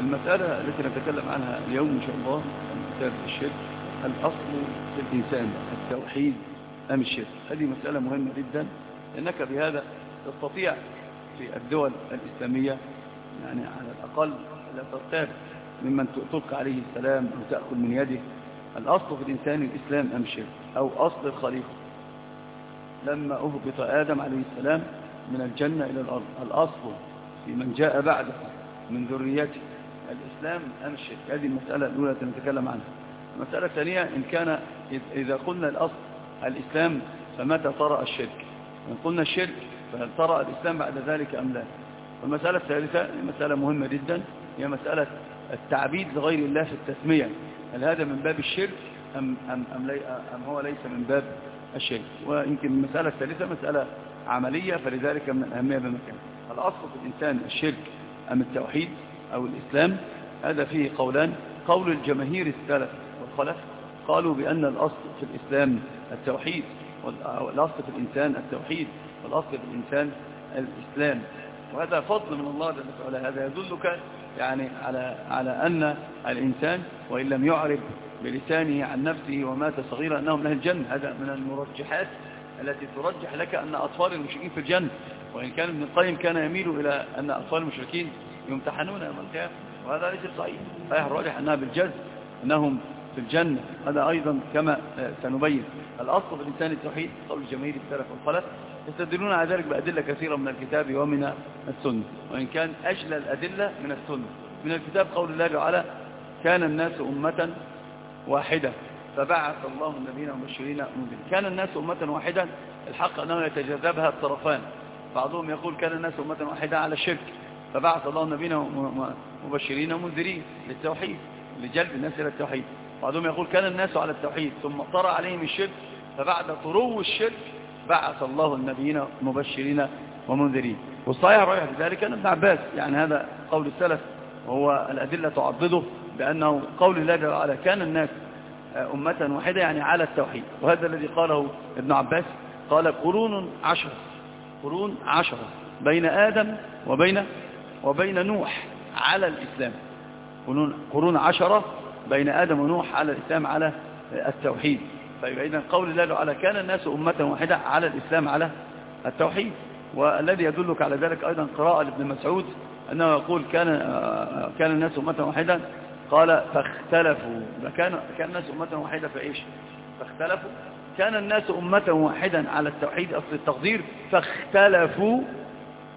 المسألة التي نتكلم عنها اليوم إن شاء الله كتاب الشرك الأصل في الإنسان التوحيد أم الشرك؟ هذه مسألة مهمة جدا لأنك بهذا تستطيع في الدول الإسلامية يعني على الأقل لا ترتاب ممن تلقى عليه السلام أو تأخذ من يده. الأصل في الإنسان الإسلام أم الشرك؟ أو أصل الخليقة. لما أهبط آدم عليه السلام من الجنة إلى الأرض الأصل في من جاء بعده من ذريته. الإسلام أم الشرك هذه المسألة الأولى التي نتكلم عنها. المسألة الثانية إن كان إذا قلنا الأصل الإسلام فمتى طرأ الشرك؟ إن قلنا الشرك فهل طرأ الإسلام بعد ذلك أم لا؟ والمسألة الثالثة مسألة مهمة جدا هي مسألة التعبيد لغير الله في التسمية. هل هذا من باب الشرك أم, أم, أم, لي أم هو ليس من باب الشرك؟ ويمكن المسألة الثالثة مسألة عملية فلذلك من الأهمية بمكان. الأصل في الإنسان الشرك أم التوحيد؟ أو الإسلام هذا فيه قولان. قول الجماهير السلف والخلف قالوا بأن الأصل في الإسلام التوحيد والأصل في الإنسان التوحيد والأصل في الإنسان الإسلام. وهذا فضل من الله جل وعلا هذا. يدلك يعني على على أن الإنسان وإن لم يعرب بلسانه عن نفسه ومات صغيرا أنه من الجنة هذا من المرجحات التي ترجح لك أن أطفال المشركين في الجنة وإن كان ابن القيم كان يميل إلى أن أطفال المشركين يمتحنون يوم القيامة وهذا ليس صحيح صحيح الراجح أنها بالجزم أنهم في الجنة هذا أيضا كما سنبين. الأصل في الإنسان التوحيد قول جماهير السلف والخلف يستدلون على ذلك بأدلة كثيرة من الكتاب ومن السنة. وإن كان أجلى الأدلة من السنة. من الكتاب قول الله تعالى كان الناس أمة واحدة. فبعث الله النبيين مبشرين منذرين كان الناس أمة واحدة الحق أنه يتجاذبها الطرفان. بعضهم يقول كان الناس أمة واحدة على الشرك. فبعث الله النبيين مبشرين ومنذرين للتوحيد لجلب الناس إلى التوحيد. بعضهم يقول كان الناس على التوحيد ثم طرأ عليهم الشرك فبعد طرو الشرك بعث الله النبيين مبشرين ومنذرين والصحيح رأيه بذلك أن ابن عباس يعني هذا قول السلف وهو الأدلة تعضده بأنه قول الله جل وعلا كان الناس أمة واحدة يعني على التوحيد. وهذا الذي قاله ابن عباس قال قرون عشرة قرون عشرة بين آدم وبين وبين نوح على الإسلام. قرون, عشرة بين آدم ونوح على الإسلام على التوحيد. فإذا قول الله تعالى كان الناس أمة واحدة على الإسلام على التوحيد. والذي يدلك على ذلك أيضا قراءة لابن مسعود أنه يقول كان كان الناس أمة واحدة. قال فاختلفوا. كان كان الناس أمة واحدة فإيش؟ فاختلفوا. كان الناس أمة واحدا على التوحيد أصل التقدير. فاختلفوا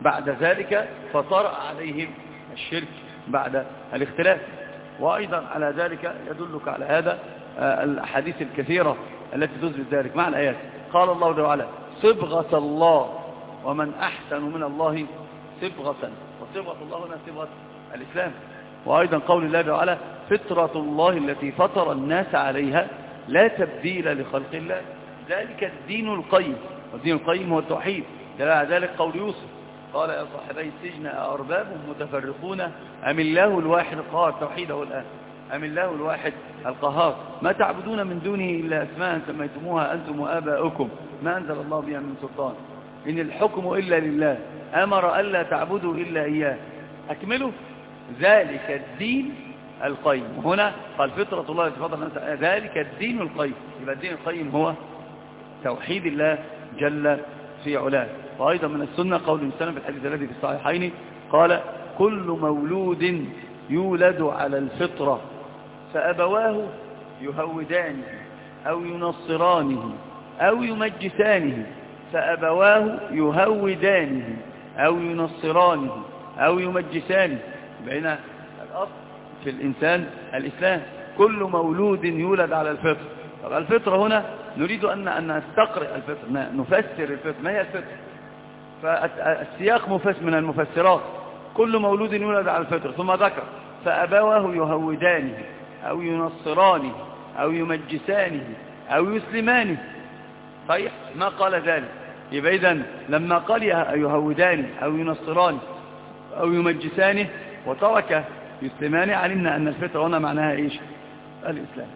بعد ذلك فطرأ عليهم الشرك بعد الاختلاف. وأيضا على ذلك يدلك على هذا الأحاديث الكثيرة التي تثبت ذلك. مع الآيات قال الله تعالى صبغة الله ومن أحسن من الله صبغة وصبغة الله هنا صبغة الإسلام. وأيضا قول الله تعالى فطرة الله التي فطر الناس عليها لا تبديل لخلق الله. ذلك الدين القيم. والدين القيم هو التوحيد. دل على ذلك قول يوسف قال يا صاحبي السجن أرباب متفرقون أم الله الواحد القهار توحيده الآن؟ أم الله الواحد القهار؟ ما تعبدون من دونه إلا أسماء سميتموها أنتم وآباؤكم. ما أنزل الله بها من سلطان. إن الحكم إلا لله. أمر ألا تعبدوا إلا إياه. أكملوا. ذلك الدين القيم. هنا قال فطرة الله التي فضل الناس. ذلك الدين القيم. يبقى الدين القيم هو توحيد الله جل في علاه. وأيضا من السنة قول الإنسان في الحديث الذي في الصحيحين قال كل مولود يولد على الفطرة فأبواه يهودانه أو ينصرانه أو يمجسانه فأبواه يهودانه أو ينصرانه أو يمجسانه بين الأصل في الإنسان الإسلام كل مولود يولد على الفطر طب الفطرة هنا نريد أن أن نستقرئ الفطر نفسر الفطر ما هي الفطر فالسياق مفسر من المفسرات. كل مولود يولد على الفطر ثم ذكر فأبواه يهودانه أو ينصرانه أو يمجسانه أو يسلمانه. صحيح؟ ما قال ذلك. يبقى إذن لما قال يهودانه أو ينصرانه أو يمجسانه وترك يسلمانه علمنا أن الفطرة هنا معناها إيش؟ الإسلام.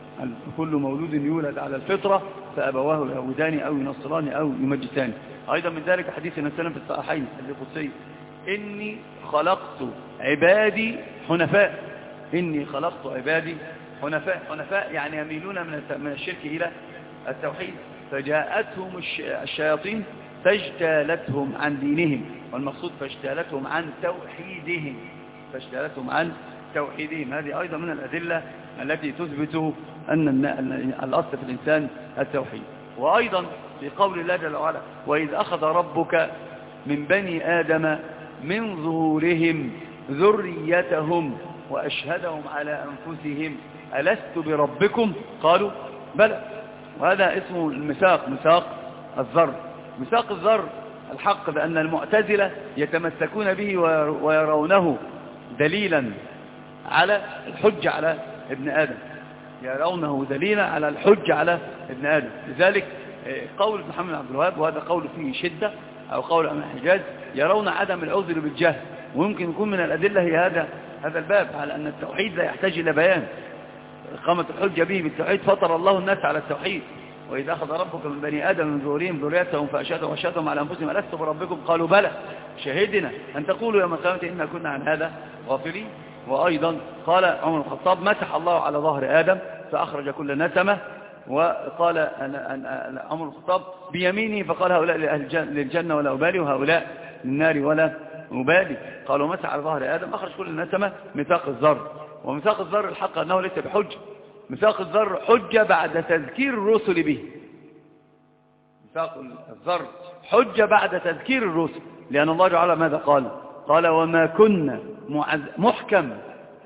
كل مولود يولد على الفطرة فأبواه يهودان أو ينصران أو يمجسان أيضا من ذلك حديث النسلم في الصحيحين القدسي. إني خلقت عبادي حنفاء. إني خلقت عبادي حنفاء. حنفاء يعني يميلون من الشرك إلى التوحيد. فجاءتهم الشياطين فاجتالتهم عن دينهم. والمقصود فاجتالتهم عن توحيدهم. فاجتالتهم عن توحيدهم. هذه أيضا من الأدلة التي تثبت أن الأصل في الإنسان التوحيد. وأيضا في قول الله جل وعلا وإذ أخذ ربك من بني آدم من ظهورهم ذريتهم وأشهدهم على أنفسهم ألست بربكم؟ قالوا بلى. وهذا اسمه المساق مساق الذر. مساق الذر الحق بأن المعتزلة يتمسكون به ويرونه دليلا على الحج على ابن آدم. يرونه دليلا على الحج على ابن آدم. لذلك آه، قول محمد عبد الوهاب وهذا قول فيه شدة أو قول أمن الحجاز يرون عدم العذر بالجهل ويمكن يكون من الأدلة هي هذا هذا الباب على أن التوحيد لا يحتاج إلى بيان. قامت الحجة به بالتوحيد فطر الله الناس على التوحيد. وإذا أخذ ربك من بني آدم من ذوريهم ذريتهم فأشهدهم وأشهدهم على أنفسهم ألست بربكم؟ قالوا بلى. شهدنا أن تقولوا يوم القيامة إنا كنا عن هذا غافلين. وأيضا قال عمر الخطاب مسح الله على ظهر آدم فأخرج كل نسمة وقال عمر الخطاب بيمينه فقال هؤلاء للجنة ولا أبالي وهؤلاء للنار ولا أبالي. قالوا مسح على ظهر آدم أخرج كل النسمة ميثاق الذر. وميثاق الذر الحق أنه ليس بحج ميثاق الذر حجة بعد تذكير الرسل به. ميثاق الذر حجة بعد تذكير الرسل. لأن الله تعالى ماذا قال؟ قال وما كنا محكم.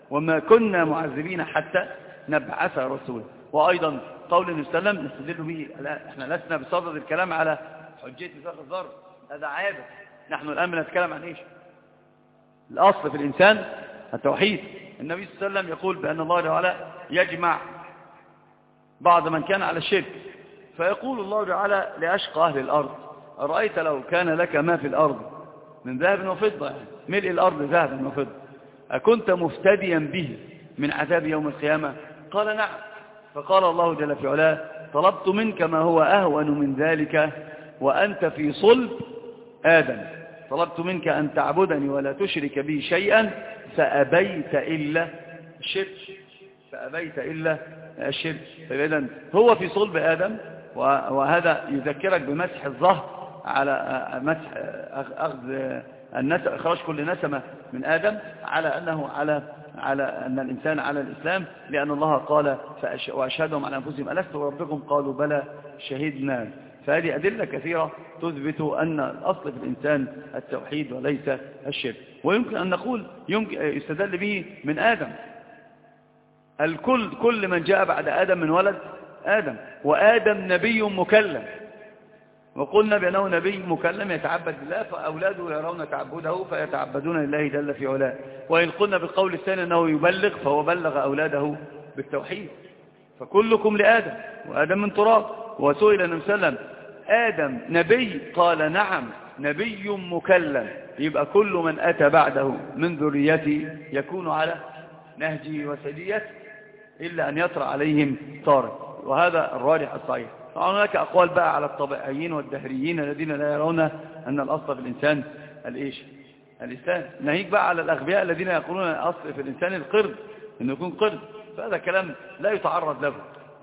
وما كنا معذبين حتى نبعث رسولا. وأيضا قول النبي صلى الله عليه وسلم نستدل به. إحنا لسنا بصدد الكلام على حجية ميثاق الذر هذا عادة نحن الآن بنتكلم عن إيش؟ الأصل في الإنسان التوحيد. النبي صلى الله عليه وسلم يقول بأن الله تعالى يجمع بعض من كان على الشرك. فيقول الله تعالى لأشقى أهل الأرض أرأيت لو كان لك ما في الأرض من ذهب وفضة يعني. ملء الأرض ذهب وفضة. أكنت مفتديا به من عذاب يوم القيامة؟ قال نعم. فقال الله جل في علاه طلبت منك ما هو أهون من ذلك وأنت في صلب آدم. طلبت منك أن تعبدني ولا تشرك بي شيئا فأبيت إلا الشرك. فأبيت إلا الشرك. فإذا هو في صلب آدم وهذا يذكرك بمسح الظهر على مسح أخذ النسم إخراج كل نسمة من آدم على أنه على على أن الإنسان على الإسلام لأن الله قال وأشهدهم على أنفسهم ألست ربكم قالوا بلى شهدنا. فهذه أدلة كثيرة تثبت أن الأصل في الإنسان التوحيد وليس الشرك. ويمكن أن نقول يمكن يستدل به من آدم. الكل كل من جاء بعد آدم من ولد آدم. وآدم نبي مكلم. وقلنا بأنه نبي مكلم يتعبد بالله فأولاده يرون تعبده فيتعبدون لله جل في علاه. وإن قلنا بالقول الثاني أنه يبلغ فهو بلغ أولاده بالتوحيد. فكلكم لآدم وآدم من تراب. وسئل النبي صلى الله عليه وسلم آدم نبي؟ قال نعم نبي مكلم. يبقى كل من أتى بعده من ذريته يكون على نهجه وسديته إلا أن يطرأ عليهم طارق. وهذا الراجح الصحيح. هناك أقوال بقى على الطبيعيين والدهريين الذين لا يرون أن الأصل في الإنسان الإيش؟ الإنسان. ناهيك بقى على الأغبياء الذين يقولون الأصل في الإنسان القرد أنه يكون قرد. فهذا كلام لا يتعرض له.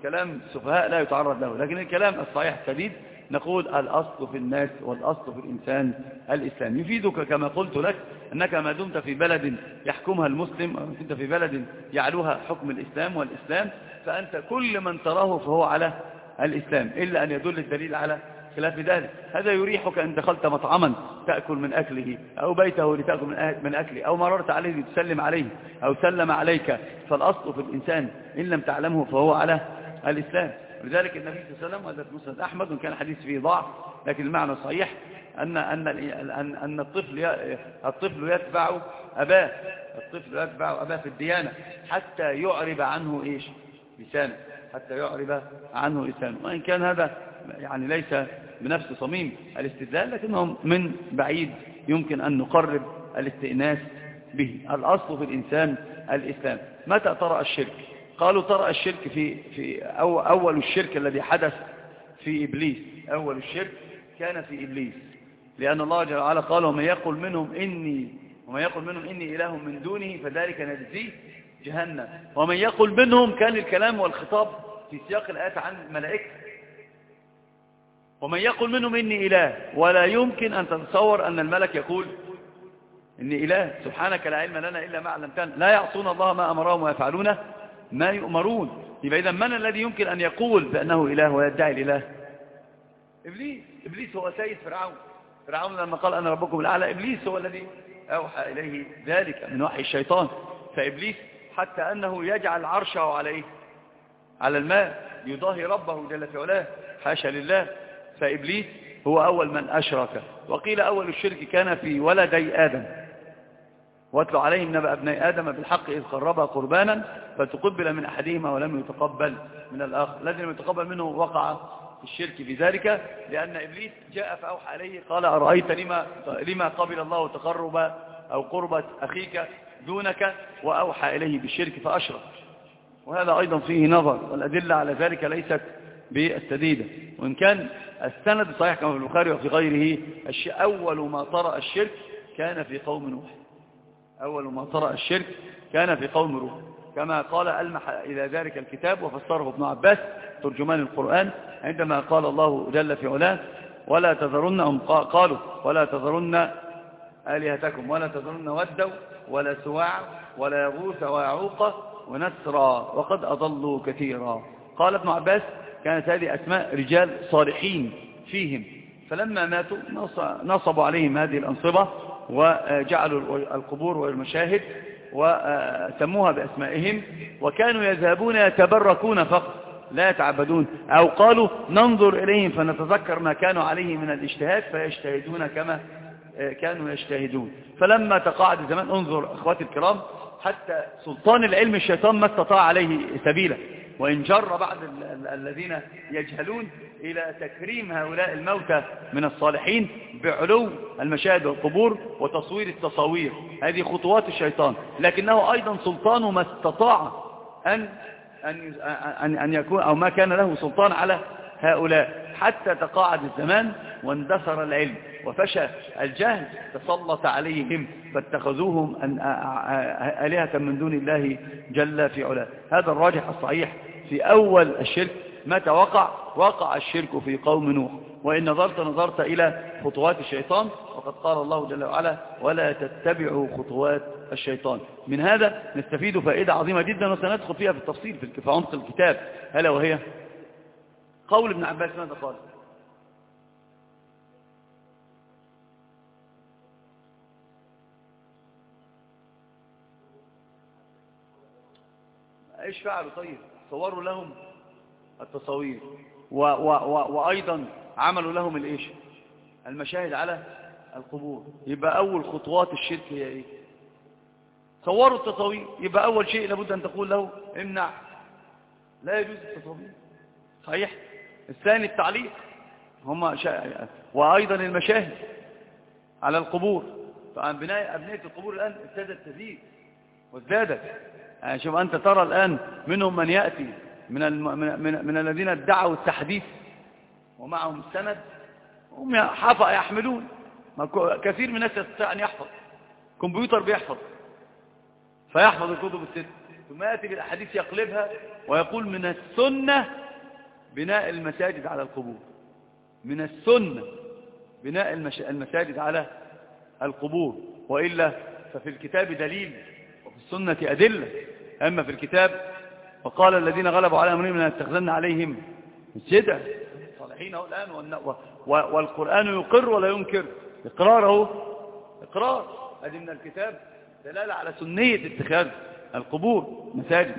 كلام سفهاء لا يتعرض له. لكن الكلام الصحيح السديد نقول الأصل في الناس والأصل في الإنسان الإسلام يفيدك كما قلت لك أنك ما دمت في بلد يحكمها المسلم أو كنت في بلد يعلوها حكم الإسلام والإسلام فأنت كل من تراه فهو على الإسلام إلا أن يدل الدليل على خلاف ذلك. هذا يريحك أن دخلت مطعما تأكل من أكله أو بيته لتأكل من أكله أو مررت عليه لتسلم عليه أو سلم عليك. فالأصل في الإنسان إن لم تعلمه فهو على الإسلام. لذلك النبي صلى الله عليه وسلم في مسند أحمد وكان الحديث فيه ضعف لكن المعنى صحيح أن, أن, أن, أن الطفل الطفل يتبع أباه الطفل يتبع أباه في الديانة حتى يعرب عنه إيش؟ لسانه. حتى يعرب عنه لسانه وإن كان هذا يعني ليس بنفس صميم الاستدلال لكنه من بعيد يمكن أن نقرب الاستئناس به. الأصل في الإنسان الإسلام. متى ترى الشرك؟ قالوا ترى الشرك في, في أو أول الشرك الذي حدث في إبليس. أول الشرك كان في إبليس. لأن الله جل وعلا قال ومن يقول منهم إني ومن يقول منهم إني إله من دونه فذلك نجزيه جهنم. ومن يقول منهم كان الكلام والخطاب في سياق الآيات عن الملائكة ومن يقول منهم إني إله ولا يمكن أن تتصور أن الملك يقول إني إله. سبحانك لا علم لنا إلا ما علمتنا. لا يعصون الله ما أمرهم ويفعلون ما يؤمرون. يبقى إذا من الذي يمكن أن يقول بأنه إله ويدعي الإله؟ إبليس. إبليس هو سيد فرعون. فرعون لما قال أنا ربكم الأعلى إبليس هو الذي أوحى إليه ذلك من وحي الشيطان. فإبليس حتى أنه يجعل عرشه عليه. على الماء يضاهي ربه جل في علاه حاشا لله. فإبليس هو أول من أشرك. وقيل أول الشرك كان في ولدي آدم. واتلوا عليهم نبأ ابني آدم بالحق إذ قربا قربانا فتقبل من أحدهما ولم يتقبل من الآخر. الذي لم يتقبل منه وقع في الشرك بذلك لأن إبليس جاء فأوحى عليه قال أرأيت لما, لما قبل الله تقرب أو قربة أخيك دونك؟ وأوحى إليه بالشرك فأشرك. وهذا أيضا فيه نظر والأدلة على ذلك ليست بالسديدة. وإن كان السند صحيح كما في البخاري وفي غيره أول ما طرأ الشرك كان في قوم نوح. أول ما طرأ الشرك كان في قوم نوح. كما قال ألمح إلى ذلك الكتاب وفسره ابن عباس ترجمان القرآن عندما قال الله جل في علاه ولا تذرن هم قالوا ولا تذرن آلهتكم ولا تذرن ودوا ولا سواع ولا يغوث ويعوق ونسرا وقد أضلوا كثيرا. قال ابن عباس كانت هذه أسماء رجال صالحين فيهم. فلما ماتوا نصبوا عليهم هذه الأنصبة وجعلوا القبور والمشاهد وسموها بأسمائهم وكانوا يذهبون يتبركون فقط لا يتعبدون. أو قالوا ننظر إليهم فنتذكر ما كانوا عليه من الاجتهاد فيجتهدون كما كانوا يجتهدون. فلما تقاعد الزمان انظر أخواتي الكرام حتى سلطان العلم الشيطان ما استطاع عليه سبيلا. وإن جر بعض الذين يجهلون إلى تكريم هؤلاء الموتى من الصالحين بعلو المشاهد والقبور وتصوير التصاوير. هذه خطوات الشيطان. لكنه أيضا سلطان ما استطاع أن, أن, أن, أن يكون أو ما كان له سلطان على هؤلاء. حتى تقاعد الزمان واندثر العلم. وفشى الجهل تسلط عليهم فاتخذوهم أن آلهة من دون الله جل في علاه. هذا الراجح الصحيح في أول الشرك. متى وقع؟ وقع الشرك في قوم نوح. وإن نظرت نظرت إلى خطوات الشيطان وقد قال الله جل وعلا ولا تتبعوا خطوات الشيطان. من هذا نستفيد فائدة عظيمة جدا وسندخل فيها في التفصيل في عمق الكتاب. هلا وهي؟ قول ابن عباس ماذا قال؟ إيش فعلوا طيب صوروا لهم التصاوير. و و و وأيضا عملوا لهم الإيش؟ المشاهد على القبور. يبقى أول خطوات الشرك هي إيه؟ صوروا التصاوير. يبقى أول شيء لابد أن تقول له امنع. لا يجوز التصاوير. صحيح؟ الثاني التعليق هم شا... وأيضا المشاهد على القبور. فعن بناء أبنية القبور الآن ابتدت تزيد وازدادت. شوف أنت ترى الآن منهم من يأتي من. من, من, الذين ادعوا التحديث ومعهم السند هم حفظ يحملون. كثير من الناس يستطيع أن يحفظ كمبيوتر بيحفظ فيحفظ الكتب الست. ثم يأتي بالأحاديث يقلبها ويقول من السنة بناء المساجد على القبور. من السنة بناء المساجد على القبور. وإلا ففي الكتاب دليل السنة أدلة أما في الكتاب وقال الذين غلبوا على أمرهم لنتخذن عليهم مسجدا. صالحين الآن والقرآن يقر ولا ينكر. إقراره إقرار. هذه من الكتاب دلالة على سنية اتخاذ القبور مساجد.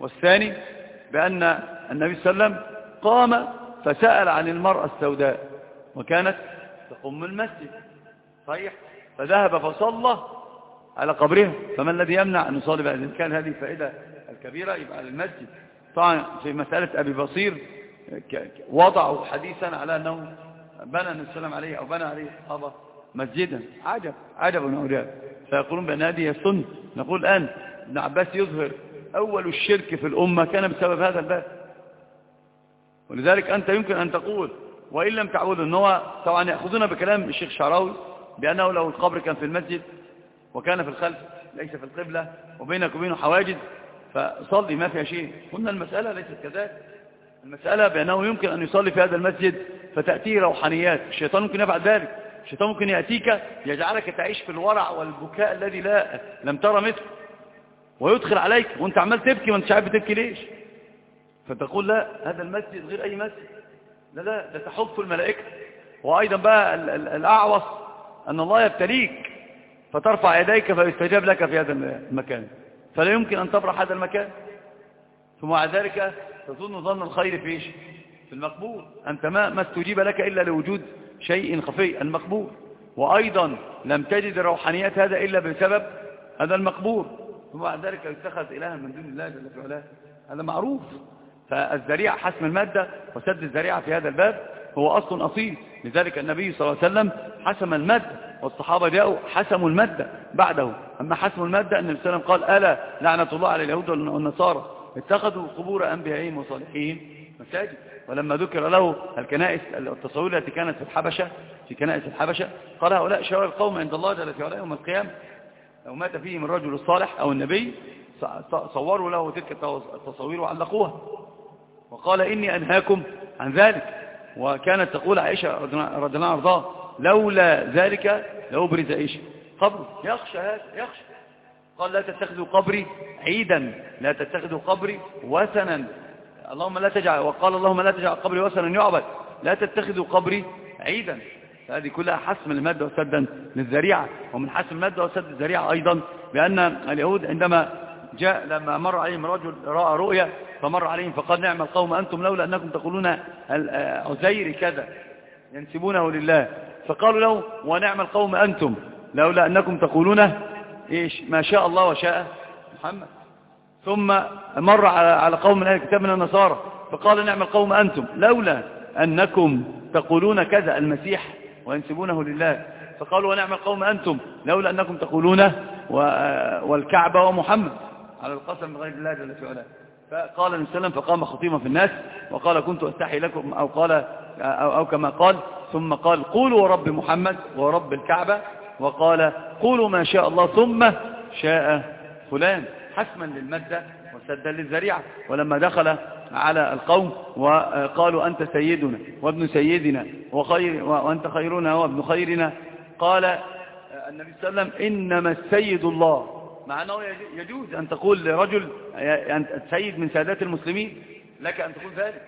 والثاني بأن النبي صلى الله عليه وسلم قام فسأل عن المرأة السوداء وكانت تقوم المسجد. صحيح؟ فذهب فصلى على قبرها فما الذي يمنع أن يصلي بقى إذن كان هذه فائدة الكبيرة يبقى للمسجد طبعا في مسألة أبي بصير وضعوا حديثا على أنه بنى النبي صلى عليه أو بنى عليه الصحابة مسجدا. عجب عجب من فيقولون بأن هذه السنة. نقول الآن ابن عباس يظهر أول الشرك في الأمة كان بسبب هذا الباب. ولذلك أنت يمكن أن تقول وإن لم تعودوا أن هو طبعا يأخذون بكلام الشيخ شعراوي بأنه لو القبر كان في المسجد وكان في الخلف ليس في القبلة وبينك وبينه حواجز فصلي ما فيها شيء. قلنا المسألة ليست كذلك. المسألة بأنه يمكن أن يصلي في هذا المسجد فتأتيه روحانيات. الشيطان ممكن يفعل ذلك. الشيطان ممكن يأتيك يجعلك تعيش في الورع والبكاء الذي لا لم ترى مثله. ويدخل عليك وأنت عمال تبكي وأنت عارف بتبكي ليش؟ فتقول لا هذا المسجد غير أي مسجد. لا لا ده تحط الملائكة. وأيضا بقى الأعوص أن الله يبتليك. فترفع يديك فيستجاب لك في هذا المكان. فلا يمكن أن تبرح هذا المكان. ثم مع ذلك تظن ظن الخير في إيش؟ في المقبول. أنت ما, ما استجيب لك إلا لوجود شيء خفي المقبول. وأيضا لم تجد روحانيات هذا إلا بسبب هذا المقبول. ثم بعد ذلك يتخذ إلها من دون الله جل في علاه هذا معروف. فالذريعة حسم المادة وسد الذريعة في هذا الباب. هو أصل أصيل. لذلك النبي صلى الله عليه وسلم حسم المادة والصحابة جاءوا حسموا المادة بعده. أما حسم المادة النبي قال ألا لعنة الله على اليهود والنصارى؟ اتخذوا قبور أنبيائهم وصالحين مساجد. ولما ذكر له الكنائس التصوير التي كانت في الحبشة في كنائس الحبشة قال هؤلاء شرار القوم عند الله جل في يوم القيامة. لو مات فيهم الرجل الصالح أو النبي صوروا له تلك التصوير وعلقوها. وقال إني أنهاكم عن ذلك. وكانت تقول عائشة رضي الله عنها لولا ذلك لأبرز إيش؟ قبر. يخشى هذا يخشى. قال لا تتخذوا قبري عيدا لا تتخذوا قبري وثنا. اللهم لا تجعل وقال اللهم لا تجعل قبري وثنا يعبد. لا تتخذوا قبري عيدا. هذه كلها حسم المادة وسدا للذريعة ومن حسم المادة وسد الذريعة أيضا بأن اليهود عندما جاء لما مر عليهم رجل رأى رؤيا فمر عليهم فقال نعم القوم أنتم لولا أنكم تقولون عزير كذا ينسبونه لله. فقالوا له ونعم القوم أنتم لولا أنكم تقولون إيش؟ ما شاء الله وشاء محمد. ثم مر على قوم من أهل الكتاب من النصارى فقال نعم القوم أنتم لولا أنكم تقولون كذا المسيح وينسبونه لله. فقالوا ونعم القوم أنتم لولا أنكم تقولون والكعبة ومحمد. على القسم بغير الله جل في علاه فقال النبي صلى الله عليه وسلم فقام خطيبا في الناس وقال كنت أستحي لكم أو قال أو, أو كما قال. ثم قال قولوا ورب محمد ورب الكعبة. وقال قولوا ما شاء الله ثم شاء فلان. حسما للمادة وسدا للذريعة. ولما دخل على القوم وقالوا أنت سيدنا وابن سيدنا وخير وأنت خيرنا وابن خيرنا. قال النبي صلى الله عليه وسلم إنما السيد الله. مع أنه يجوز أن تقول لرجل سيد من سادات المسلمين. لك أن تقول ذلك.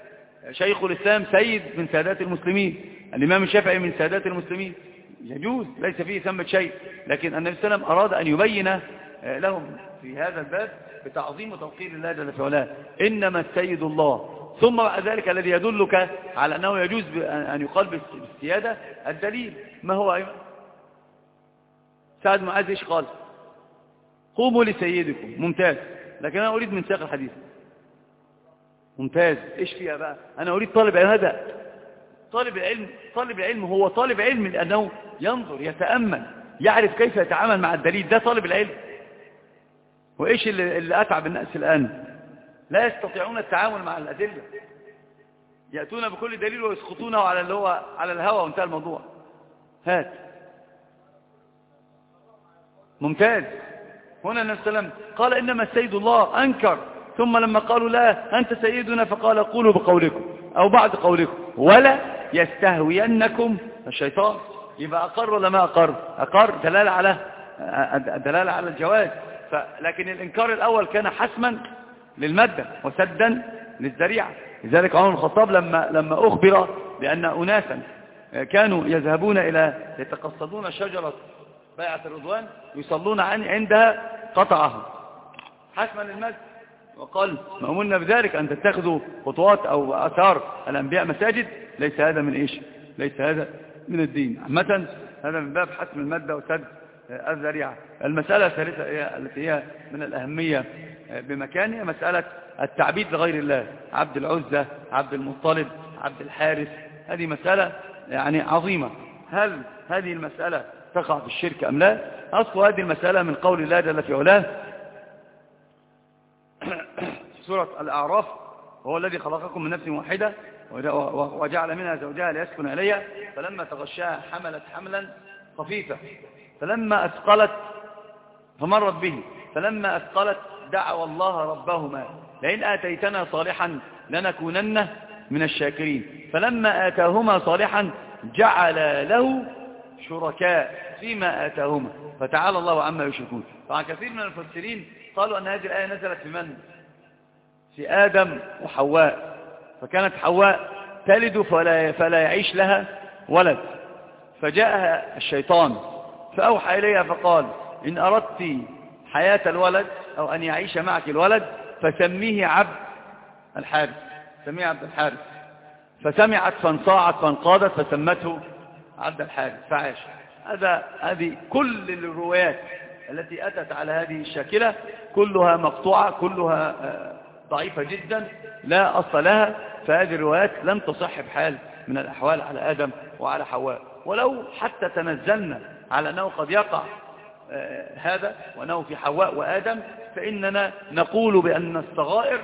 شيخ الإسلام سيد من سادات المسلمين. الإمام الشافعي من سادات المسلمين. يجوز ليس فيه ثمة شيء. لكن النبي صلى الله عليه وسلم أراد أن يبين لهم في هذا الباب بتعظيم وتوقير الله جل في علاه إنما السيد الله. ثم بعد ذلك الذي يدلك على أنه يجوز أن يقال بالسيادة الدليل. ما هو سعد معاذ إيش قال؟ قوموا لسيدكم. ممتاز. لكن أنا أريد من سياق الحديث. ممتاز. إيش فيها بقى؟ أنا أريد طالب علم. هذا طالب العلم طالب العلم هو طالب علم لأنه ينظر يتأمل يعرف كيف يتعامل مع الدليل. ده طالب العلم. وإيش اللي, اللي أتعب الناس الآن؟ لا يستطيعون التعامل مع الأدلة. يأتون بكل دليل ويسقطونه على اللي هو على الهوى. وانتهى الموضوع. هات. ممتاز. هنا النبي صلى الله عليه وسلم قال إنما السيد الله أنكر. ثم لما قالوا لا أنت سيدنا فقال قولوا بقولكم أو بعد قولكم. ولا يستهوينكم الشيطان. يبقى أقر ولا ما أقر؟ أقر دلالة على دلالة على الجواز. لكن الإنكار الأول كان حسما للمادة وسدا للذريعة. لذلك عمر الخطاب لما لما أخبر بأن أناسا كانوا يذهبون إلى يتقصدون شجرة بيعة الرضوان يصلون عن عندها قطعه حسما للمسجد. وقال مأمولنا بذلك أن تتخذوا خطوات أو أثار الأنبياء مساجد. ليس هذا من إيش؟ ليس هذا من الدين. عامة هذا من باب حسم المادة وسد الذريعة. المسألة الثالثة التي هي من الأهمية بمكانها مسألة التعبيد لغير الله. عبد العزة عبد المطلب عبد الحارث. هذه مسألة يعني عظيمة. هل هذه المسألة تقع في الشرك أم لا؟ أصل هذه المسألة من قول الله جل في علاه سورة الأعراف هو الذي خلقكم من نفس واحدة وجعل منها زوجها ليسكن إليها. فلما تغشاها حملت حملا خفيفا. فلما أثقلت فمرت به. فلما أثقلت دعوا الله ربهما. لئن آتيتنا صالحا لنكونن من الشاكرين. فلما آتاهما صالحا جعل له شركاء فيما آتاهما. فتعالى الله عما يشركون. طبعا كثير من المفسرين قالوا أن هذه الآية نزلت في من؟ في آدم وحواء. فكانت حواء تلد فلا, فلا يعيش لها ولد. فجاءها الشيطان فأوحى إليها فقال إن أردت حياة الولد أو أن يعيش معك الولد فسميه عبد الحارث. سميه عبد الحارث. فسمعت فانصاعت فانقادت فسمته عبد الحارث فعاش. هذا هذه كل الروايات التي أتت على هذه الشاكلة كلها مقطوعة كلها ضعيفة جدا لا أصل لها فهذه الروايات لم تصح بحال من الأحوال على آدم وعلى حواء. ولو حتى تنزلنا على أنه قد يقع هذا وأنه في حواء وآدم فإننا نقول بأن الصغائر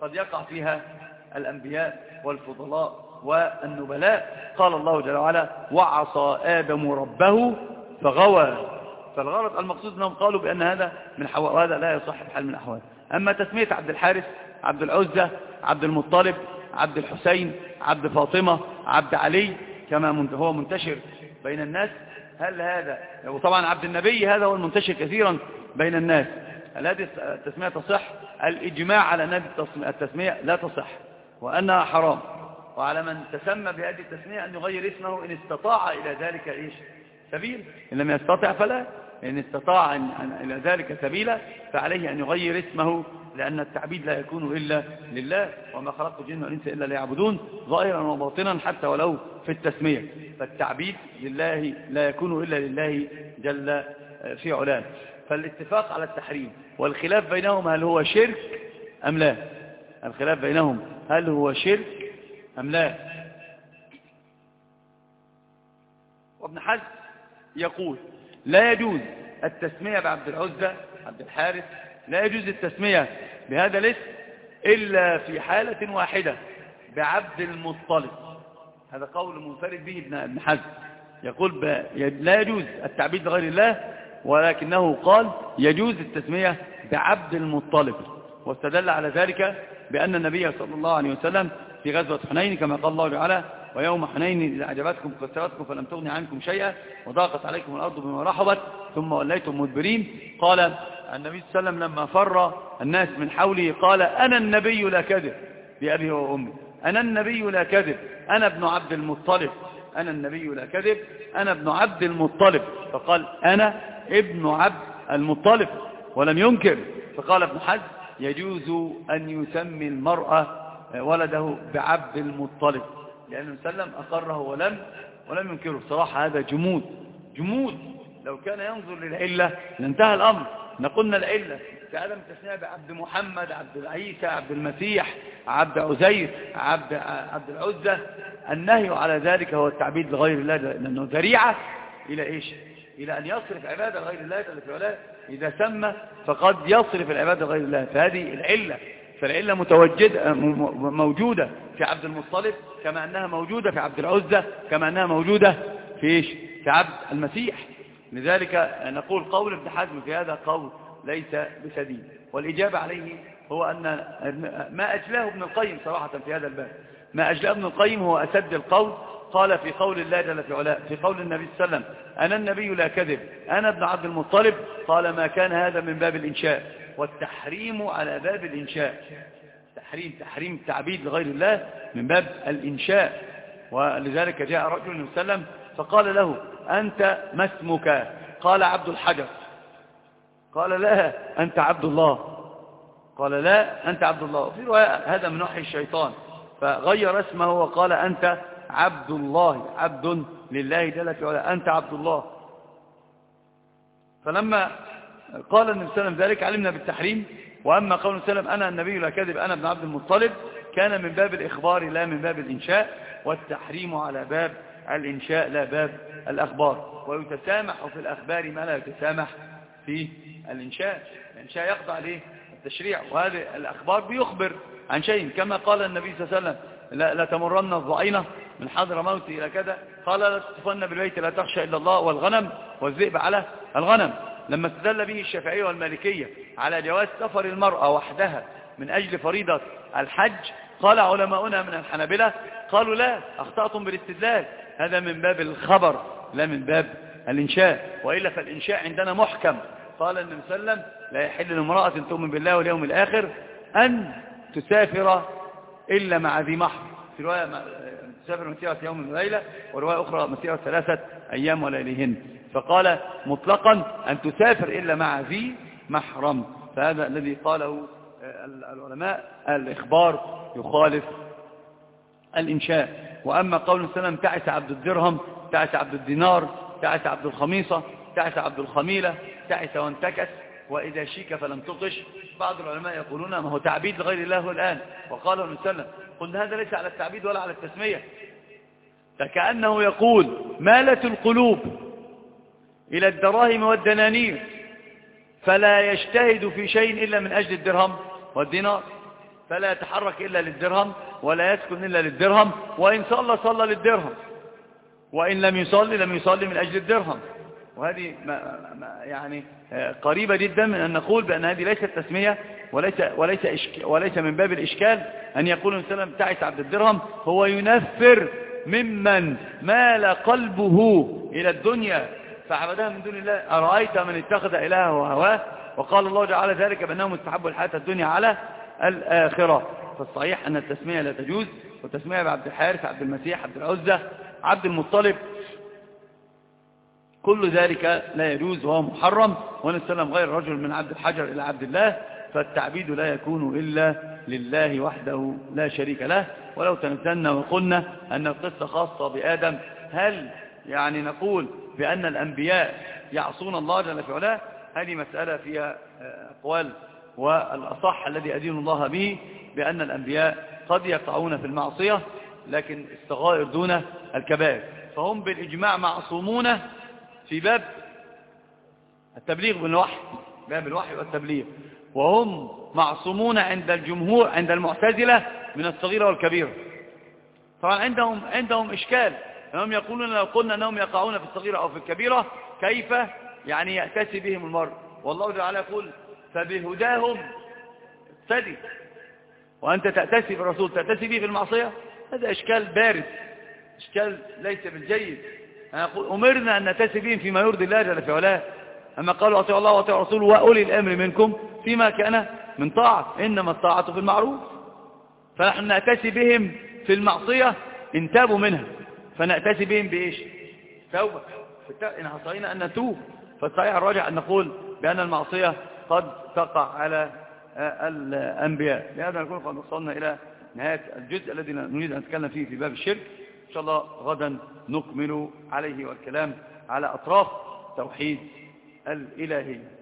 قد يقع فيها الأنبياء والفضلاء والنبلاء. قال الله جل وعلا وعصى آدم ربه فغوى. فالغرض المقصود أنهم قالوا بأن هذا من حواء وهذا لا يصح بحال من الأحوال. أما تسمية عبد الحارث عبد العزة عبد المطلب عبد الحسين عبد فاطمة عبد علي كما هو منتشر بين الناس هل هذا؟ وطبعا عبد النبي هذا هو المنتشر كثيرا بين الناس. هل هذه التسمية تصح؟ الإجماع على أن التسمية لا تصح وأنها حرام. وعلى من تسمى بهذه التسمية أن يغير اسمه إن استطاع إلى ذلك إيش؟ سبيل. إن لم يستطع فلا. إن استطاع إلى ذلك سبيلا. فعليه أن يغير اسمه لأن التعبيد لا يكون إلا لله وما خلقت الجن والإنس إلا ليعبدون ظاهرا وباطنا حتى ولو في التسمية. فالتعبيد لله لا يكون إلا لله جل في علاه. فالاتفاق على التحريم والخلاف بينهم هل هو شرك أم لا؟ الخلاف بينهم هل هو شرك أم لا؟ وابن حزم يقول لا يجوز التسمية بعبد العزة عبد الحارث لا يجوز التسمية بهذا الاسم إلا في حالة واحدة بعبد المطلب هذا قول منفرد به ابن حزم. يقول لا يجوز التعبيد لغير الله ولكنه قال يجوز التسمية بعبد المطلب واستدل على ذلك بأن النبي صلى الله عليه وسلم في غزوة حنين كما قال الله تعالى ويوم حنين إذا أعجبتكم كثرتكم فلم تغني عنكم شيئا وضاقت عليكم الأرض بما رحبت ثم وليتم مدبرين. قال النبي صلى الله عليه وسلم لما فر الناس من حوله قال أنا النبي لا كذب بأبي وأمي. أنا النبي لا كذب. أنا ابن عبد المطلب. أنا النبي لا كذب. أنا ابن عبد المطلب. فقال أنا ابن عبد المطلب ولم ينكر. فقال ابن حزم يجوز أن يسمي المرأة ولده بعبد المطلب. لأنه سلم أقره ولم ولم ينكره. صراحة هذا جمود. جمود. لو كان ينظر للعلة لانتهى الأمر. نقولنا العلة. كعدم التسمية بعبد محمد عبد العيسى عبد المسيح عبد عزير عبد, عبد العزة. النهي على ذلك هو التعبيد لغير الله. لأنه ذريعة إلى إيش؟ إلى أن يصرف عبادة غير الله إذا سمى فقد يصرف العبادة غير الله. فهذه العلة. فالعلة متوجدة موجودة في عبد المطلب كما أنها موجودة في عبد العزة كما أنها موجودة في إيش؟ في عبد المسيح. لذلك نقول قول ابن حزم في هذا قول ليس بسديد. والإجابة عليه هو أن ما أجلاه ابن القيم صراحة في هذا الباب. ما أجلاه ابن القيم هو أسد القول. قال في قول الله جل في علاء في قول النبي صلى الله عليه وسلم أنا النبي لا كذب أنا ابن عبد المطلب. قال ما كان هذا من باب الإنشاء. والتحريم على باب الإنشاء. تحريم تحريم التعبيد لغير الله من باب الإنشاء. ولذلك جاء رجل النبي صلى الله عليه وسلم فقال له أنت ما اسمك؟ قال عبد الحجر. قال لا أنت عبد الله. قال لا أنت عبد الله. في رواية هذا من وحي الشيطان. فغير اسمه وقال أنت عبد الله عبد لله جل في علا أنت عبد الله. فلما قال النبي صلى الله عليه وسلم ذلك علمنا بالتحريم وأما قول وسلم أنا النبي لا كذب أنا ابن عبد المطلب كان من باب الإخبار لا من باب الإنشاء والتحريم على باب الإنشاء لا باب الأخبار. ويتسامح في الأخبار ما لا يتسامح في الإنشاء الإنشاء يخضع عليه التشريع. وهذه الأخبار بيخبر عن شيء. كما قال النبي صلى الله عليه وسلم لا, تمرن الضعينة من حضر موتي إلى كذا. قال لا تطفن بالبيت لا تخشى إلا الله والغنم والذئب على الغنم. لما استدل به الشافعية والمالكية على جواز سفر المرأة وحدها من أجل فريضة الحج قال علماؤنا من الحنابلة قالوا لا أخطأتم بالاستدلال. هذا من باب الخبر لا من باب الإنشاء. وإلا فالإنشاء عندنا محكم. قال النبي صلى الله عليه وسلم لا يحل لامرأة تؤمن بالله واليوم الآخر أن تسافر إلا مع ذي محر في رواية تسافر مسيرة يوم وليلة ورواية أخرى مسيرة ثلاثة أيام وليلهن. فقال مطلقا أن تسافر إلا مع ذي محرم. فهذا الذي قاله العلماء الإخبار يخالف الإنشاء. وأما قول السلام تعس عبد الدرهم تعس عبد الدينار تعس عبد الخميصة تعس عبد الخميلة تعس وانتكس وإذا شيك فلم تطش. بعض العلماء يقولون ما هو تعبيد لغير الله الآن. وقال ابن سلم قلنا هذا ليس على التعبيد ولا على التسمية. فكأنه يقول مالت القلوب. إلى الدراهم والدنانير فلا يجتهد في شيء إلا من أجل الدرهم والدينار فلا يتحرك إلا للدرهم ولا يسكن إلا للدرهم وإن صلى صلى للدرهم وإن لم يصلي لم يصلي من أجل الدرهم. وهذه ما يعني قريبة جدا من أن نقول بأن هذه ليست تسمية وليس, وليس, وليس من باب الإشكال أن يقول السلام تعس عبد الدرهم هو ينفر ممن مال قلبه إلى الدنيا فعبدها من دون الله أرأيت من اتخذ إلهه وهواه؟ وقال الله تعالى ذلك بأنهم مستحبوا الحياة الدنيا على الآخرة. فالصحيح أن التسمية لا تجوز والتسمية بعبد الحارث عبد المسيح عبد العزة عبد المطلب. كل ذلك لا يجوز وهو محرم ونسلم غير رجل من عبد الحجر إلى عبد الله فالتعبيد لا يكون إلا لله وحده لا شريك له. ولو تنزلنا وقلنا أن القصة خاصة بآدم هل يعني نقول بأن الأنبياء يعصون الله جل في علاه هذه مسألة فيها أقوال والأصح الذي أدين الله به بأن الأنبياء قد يقعون في المعصية لكن الصغائر دون الكبائر. فهم بالإجماع معصومون في باب التبليغ بالوحي باب الوحي والتبليغ. وهم معصومون عند الجمهور عند المعتزلة من الصغيرة والكبيرة. طبعا عندهم عندهم إشكال. أنهم يقولون لو قلنا أنهم يقعون في الصغيرة أو في الكبيرة كيف؟ يعني يأتسي بهم المرء. والله تعالى يقول فبهداهم. اقتدي وأنت تأتسي بالرسول تأتسي به في المعصية؟ هذا إشكال بارد إشكال ليس بالجيد. أمرنا أن نتسي بهم فيما يرضي الله جل في علاه. أما قالوا أطيع الله وأطيع الرسول وأولي الأمر منكم فيما كان من طاعة. إنما الطاعة في المعروف. فنحن نأتسي بهم في المعصية إن تابوا منها. فنأتسي بهم بإيش؟ توبة. إن حصينا أن نتوب. فالصحيح الراجع أن نقول بأن المعصية قد تقع على الأنبياء. لهذا نكون قد وصلنا إلى نهاية الجزء الذي نريد أن نتكلم فيه في باب الشرك. إن شاء الله غدا نكمل عليه والكلام على أطراف توحيد الإلهية